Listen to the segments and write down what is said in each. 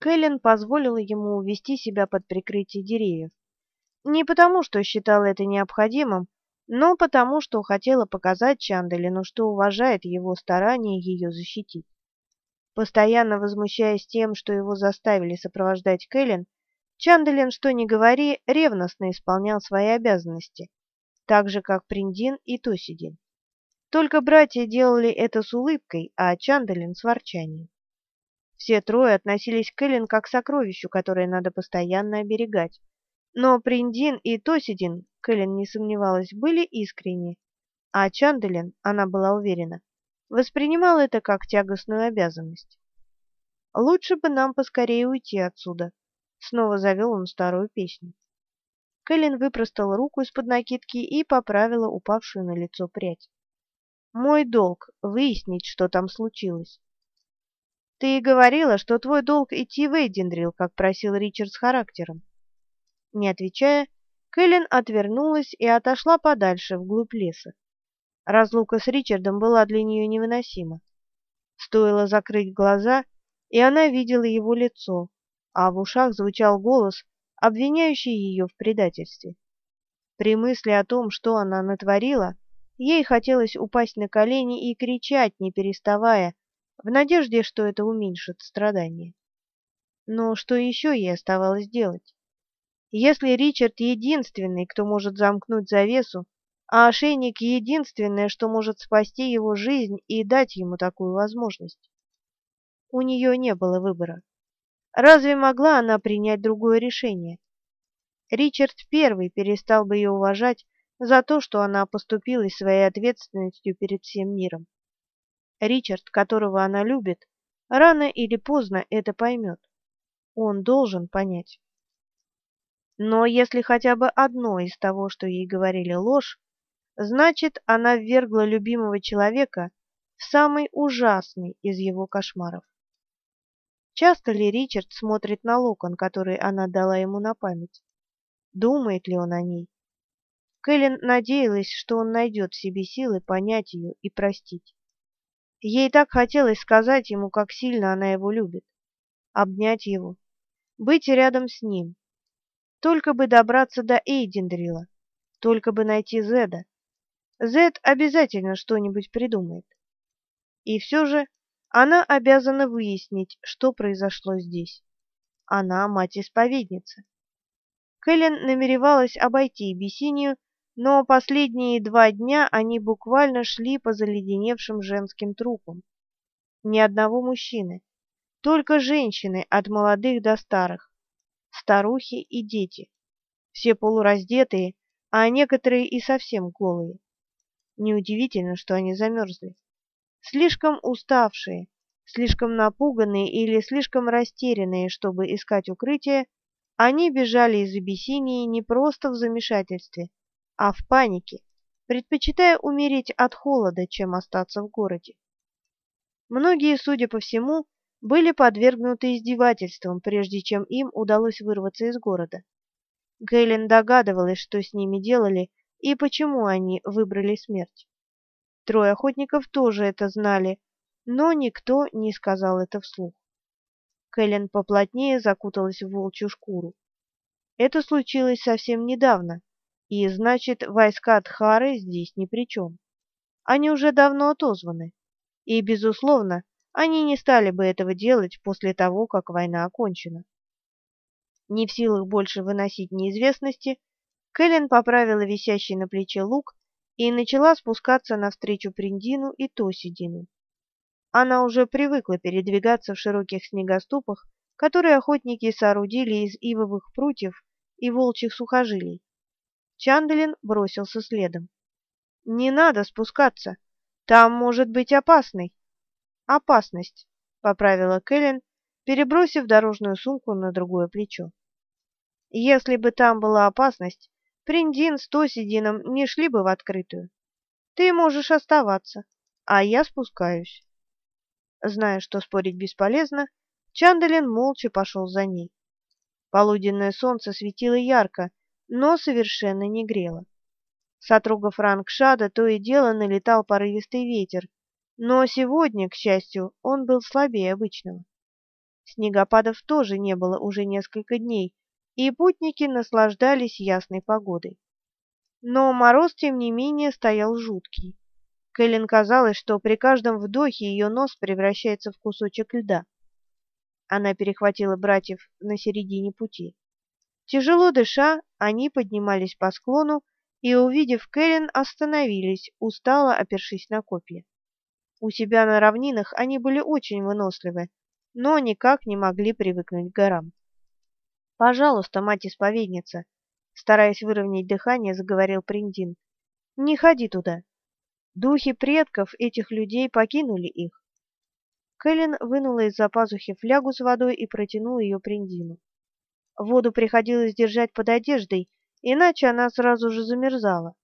Кэлен позволила ему увести себя под прикрытие деревьев. Не потому, что считала это необходимым, но потому, что хотела показать Чанделину, что уважает его старание ее защитить. Постоянно возмущаясь тем, что его заставили сопровождать Кэлен, Чанделин, что ни говори, ревностно исполнял свои обязанности, так же, как Приндин и Тосидин. Только братья делали это с улыбкой, а Чанделин с ворчанием. Все трое относились к Эллен как к сокровищу, которое надо постоянно оберегать. Но Приндин и Тосидин, Кэлен не сомневалась, были искренни, а Чанделин, она была уверена, воспринимал это как тягостную обязанность. «Лучше бы нам поскорее уйти отсюда», — снова завел он старую песню. Кэлен выпростала руку из-под накидки и поправила упавшую на лицо прядь. «Мой долг — выяснить, что там случилось. Ты говорила, что твой долг идти в Эйдендрил, как просил Ричард с характером. Не отвечая, Кэлен отвернулась и отошла подальше, вглубь леса. Разлука с Ричардом была для нее невыносима. Стоило закрыть глаза, и она видела его лицо, а в ушах звучал голос, обвиняющий ее в предательстве. При мысли о том, что она натворила, ей хотелось упасть на колени и кричать, не переставая, в надежде, что это уменьшит страдания. Но что еще ей оставалось делать? Если Ричард единственный, кто может замкнуть завесу, а ошейник единственное, что может спасти его жизнь и дать ему такую возможность. У нее не было выбора. Разве могла она принять другое решение? Ричард первый перестал бы ее уважать за то, что она поступила своей ответственностью перед всем миром. Ричард, которого она любит, рано или поздно это поймет. Он должен понять. Но если хотя бы одно из того, что ей говорили, ложь, значит, она ввергла любимого человека в самый ужасный из его кошмаров. Часто ли Ричард смотрит на локон, который она дала ему на память? Думает ли он о ней? Кэлен надеялась, что он найдет в себе силы понять ее и простить. Ей так хотелось сказать ему, как сильно она его любит, обнять его, быть рядом с ним. Только бы добраться до Эйдендрила, только бы найти Зеда. Зед обязательно что-нибудь придумает. И все же она обязана выяснить, что произошло здесь. Она мать-исповедница. Кэлен намеревалась обойти Бесинию но последние два дня они буквально шли по заледеневшим женским трупам. Ни одного мужчины, только женщины от молодых до старых, старухи и дети, все полураздетые, а некоторые и совсем голые. Неудивительно, что они замерзли. Слишком уставшие, слишком напуганные или слишком растерянные, чтобы искать укрытие, они бежали из Абиссинии не просто в замешательстве, а в панике, предпочитая умереть от холода, чем остаться в городе. Многие, судя по всему, были подвергнуты издевательствам, прежде чем им удалось вырваться из города. Гейлен догадывалась, что с ними делали и почему они выбрали смерть. Трое охотников тоже это знали, но никто не сказал это вслух. Кэлен поплотнее закуталась в волчью шкуру. Это случилось совсем недавно, и, значит, войска Тхары здесь ни при чем. Они уже давно отозваны. И, безусловно, они не стали бы этого делать после того, как война окончена. Не в силах больше выносить неизвестности, Кэлен поправила висящий на плече лук и начала спускаться навстречу Приндину и Тосидину. Она уже привыкла передвигаться в широких снегоступах, которые охотники соорудили из ивовых прутьев и волчьих сухожилий. Чанделин бросился следом. «Не надо спускаться. Там может быть опасный». «Опасность», — поправила Кэлен, перебросив дорожную сумку на другое плечо. «Если бы там была опасность, Приндин с Тосидином не шли бы в открытую. Ты можешь оставаться, а я спускаюсь». Зная, что спорить бесполезно, Чанделин молча пошел за ней. Полуденное солнце светило ярко, но совершенно не грело. С отрогов Рангшада то и дело налетал порывистый ветер, но сегодня, к счастью, он был слабее обычного. Снегопадов тоже не было уже несколько дней, и путники наслаждались ясной погодой. Но мороз, тем не менее, стоял жуткий. Кэлен казалось, что при каждом вдохе ее нос превращается в кусочек льда. Она перехватила братьев на середине пути. Тяжело дыша, они поднимались по склону и, увидев Кэлен, остановились, устало опершись на копья. У себя на равнинах они были очень выносливы, но никак не могли привыкнуть к горам. «Пожалуйста, мать-исповедница», стараясь выровнять дыхание, заговорил Приндин, — «не ходи туда. Духи предков этих людей покинули их». Кэлен вынула из-за пазухи флягу с водой и протянула ее Приндину. Воду приходилось держать под одеждой, иначе она сразу же замерзала.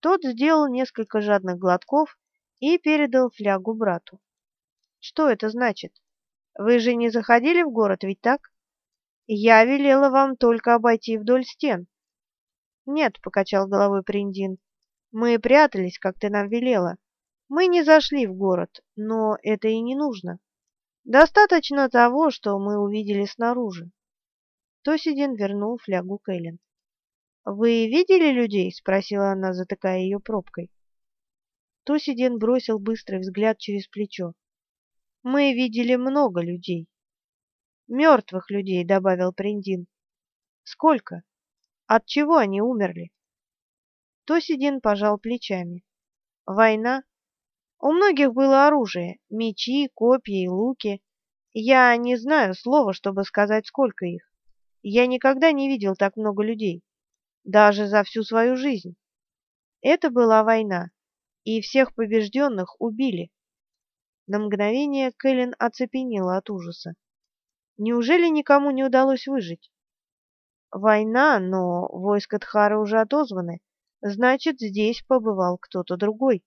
Тот сделал несколько жадных глотков и передал флягу брату. «Что это значит? Вы же не заходили в город, ведь так? Я велела вам только обойти вдоль стен». «Нет», — покачал головой Приндин, — «мы прятались, как ты нам велела. Мы не зашли в город, но это и не нужно. Достаточно того, что мы увидели снаружи». Тосидин вернул флягу Кэлен. «Вы видели людей?» — спросила она, затыкая ее пробкой. Тосидин бросил быстрый взгляд через плечо. «Мы видели много людей». «Мертвых людей», — добавил Приндин. «Сколько? От чего они умерли?» Тосидин пожал плечами. «Война. У многих было оружие, мечи, копья и луки. Я не знаю слова, чтобы сказать, сколько их. Я никогда не видел так много людей, даже за всю свою жизнь. Это была война, и всех побежденных убили. На мгновение Кэлен оцепенела от ужаса. Неужели никому не удалось выжить? Война, но войска Тхара уже отозваны, значит, здесь побывал кто-то другой.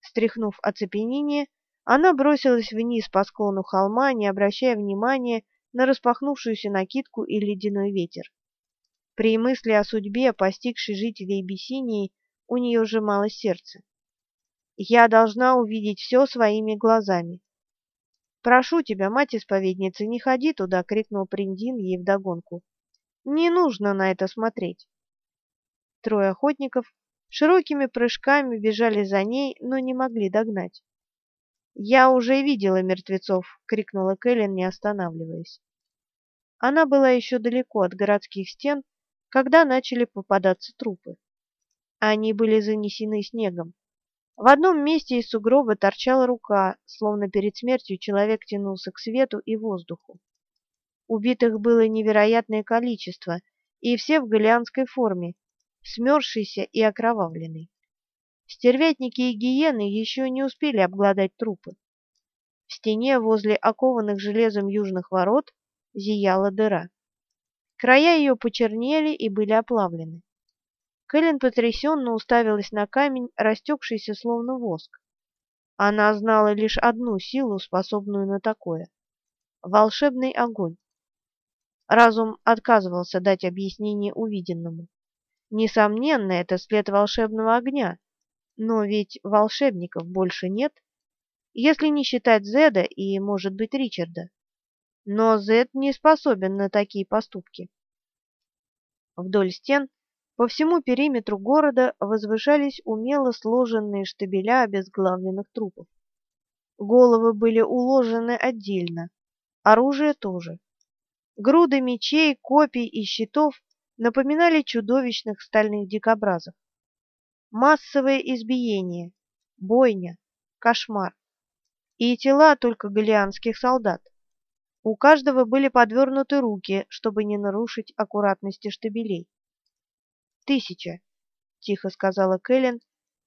Стряхнув оцепенение, она бросилась вниз по склону холма, не обращая внимания на распахнувшуюся накидку и ледяной ветер. При мысли о судьбе, постигшей жителей Бессинии, у нее сжималось сердце. «Я должна увидеть все своими глазами». «Прошу тебя, мать-исповедница, не ходи туда!» — крикнул Приндин ей вдогонку. «Не нужно на это смотреть!» Трое охотников широкими прыжками бежали за ней, но не могли догнать. «Я уже видела мертвецов!» — крикнула Кэлен, не останавливаясь. Она была еще далеко от городских стен, когда начали попадаться трупы. Они были занесены снегом. В одном месте из сугроба торчала рука, словно перед смертью человек тянулся к свету и воздуху. Убитых было невероятное количество, и все в галианской форме, смерзшейся и окровавленной. Стервятники и гиены еще не успели обглодать трупы. В стене возле окованных железом южных ворот зияла дыра. Края ее почернели и были оплавлены. Кэлен потрясенно уставилась на камень, растекшийся словно воск. Она знала лишь одну силу, способную на такое — волшебный огонь. Разум отказывался дать объяснение увиденному. Несомненно, это след волшебного огня, но ведь волшебников больше нет, если не считать Зеда и, может быть, Ричарда. Но Зед не способен на такие поступки. Вдоль стен по всему периметру города возвышались умело сложенные штабеля обезглавленных трупов. Головы были уложены отдельно, оружие тоже. Груды мечей, копий и щитов напоминали чудовищных стальных дикобразов. Массовое избиение, бойня, кошмар. И тела только галианских солдат. У каждого были подвернуты руки, чтобы не нарушить аккуратности штабелей. «Тысяча», — тихо сказала Кэлен,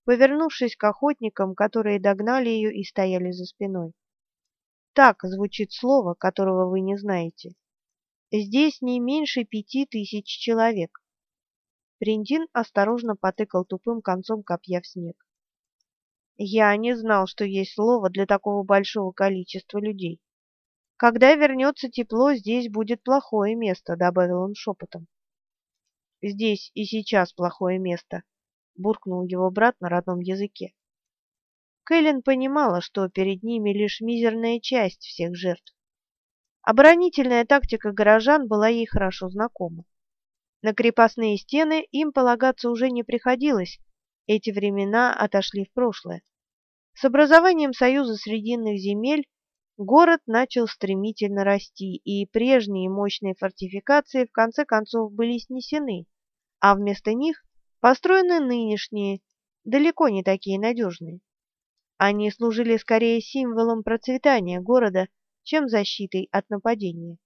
повернувшись к охотникам, которые догнали ее и стояли за спиной. «Так звучит слово, которого вы не знаете. Здесь не меньше пяти тысяч человек. Приндин осторожно потыкал тупым концом копья в снег. Я не знал, что есть слово для такого большого количества людей. Когда вернется тепло, здесь будет плохое место, добавил он шепотом. Здесь и сейчас плохое место, буркнул его брат на родном языке. Кэлен понимала, что перед ними лишь мизерная часть всех жертв. Оборонительная тактика горожан была ей хорошо знакома. На крепостные стены им полагаться уже не приходилось, эти времена отошли в прошлое. С образованием Союза Срединных земель город начал стремительно расти, и прежние мощные фортификации в конце концов были снесены, а вместо них построены нынешние, далеко не такие надежные. Они служили скорее символом процветания города, чем защитой от нападения.